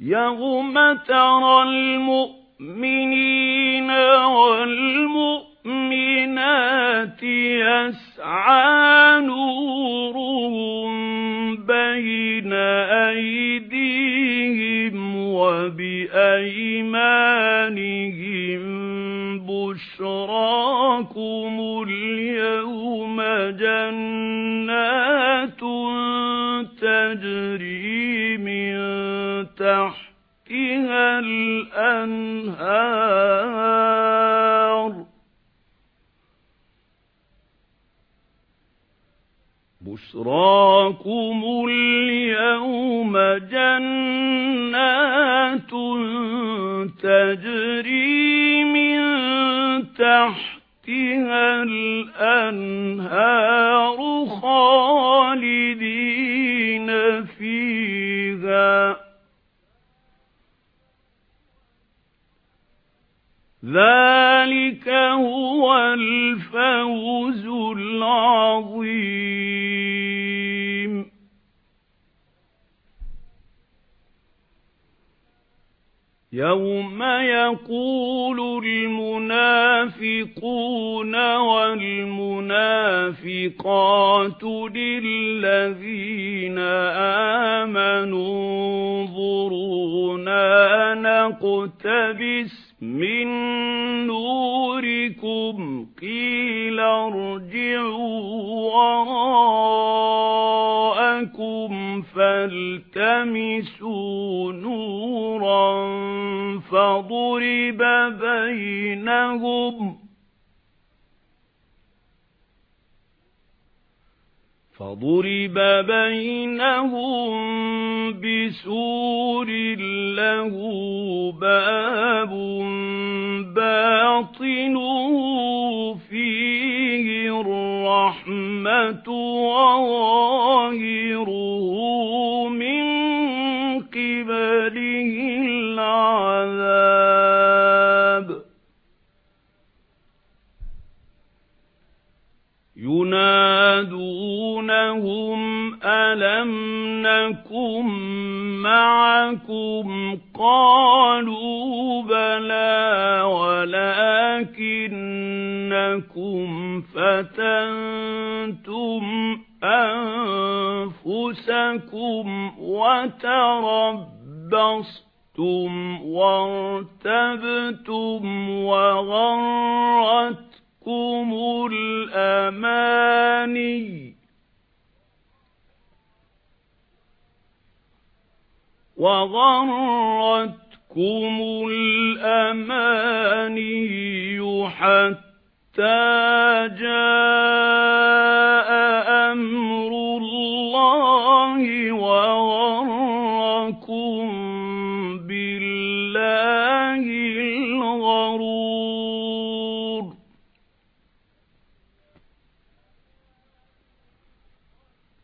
يَوْمَ تَرَى الْمُؤْمِنِينَ وَالْمُؤْمِنَاتِ يَسْعَىٰ نُورُهُم بَيْنَ أَيْدِيهِمْ وَبِأَيْمَانِهِم بُشْرَاكُمُ الْيَوْمَ جَنَّاتٌ تَجْرِي تَحْتِهَا الْأَنْهَارُ بُشْرَاكُمُ الْيَوْمَ جَنَّاتٌ تَجْرِي مِن تَحْتِهَا الْأَنْهَارُ الْعَظِيمُ. يَوْمَ يَقُولُ الْمُنَافِقُونَ وَالْمُنَافِقَاتُ لِلَّذِينَ آمَنُوا انظُرُونَا نَقْتَبِسْ مِن نُّورِكُمْ قِيلَ ارْجِعُوا وَرَاءَكُمْ فَالْتَمِسُوا نُورًا فَضُرِبَ بَيْنَهُمْ فَضُرِبَ بَيْنَهُم بِسُورٍ لَّهُ بَابٌ بَاطِنُهُ فِيهِ الرَّحْمَةُ وَظَاهِرُهُ مَّعَكُمْ قَالُوا بَلَى وَلَكِنَّكُمْ فَتَنتُمْ أَنفُسَكُمْ وَتَرَبَّصْتُمْ وَارْتَبْتُمْ وَغَرَّتْكُمُ الْأَمَانِيُّ وَغَرَّتْكُمُ الْأَمَانِيُّ حَتَّى جَاءَ أَمْرُ اللَّهِ وَغَرَّكُم بِاللَّهِ الْغَرُورُ.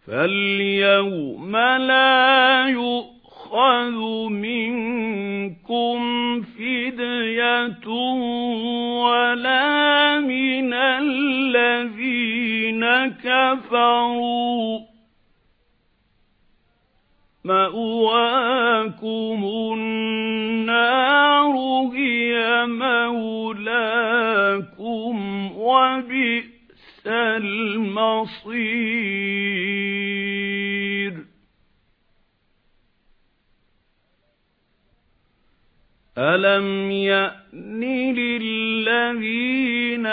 فَالْيَوْمَ لَا يُؤْخَذُ يُؤْخَذُ مِنكُمْ فِدْيَةٌ وَلَا مِنَ الَّذِينَ كَفَرُوا مَأْوَاكُمُ النَّارُ هِيَ مَوْلَاكُمْ وَبِئْسَ الْمَصِيرُ أَلَمْ يَأْنِ لِلَّذِينَ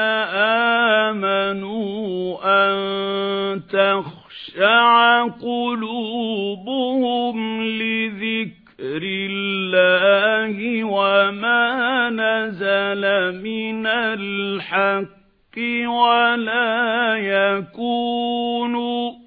آمَنُوا أَن تَخْشَعَ قُلُوبُهُمْ لِذِكْرِ اللَّهِ وَمَا نَزَلَ مِنَ الْحَقِّ وَلَا يَكُونُوا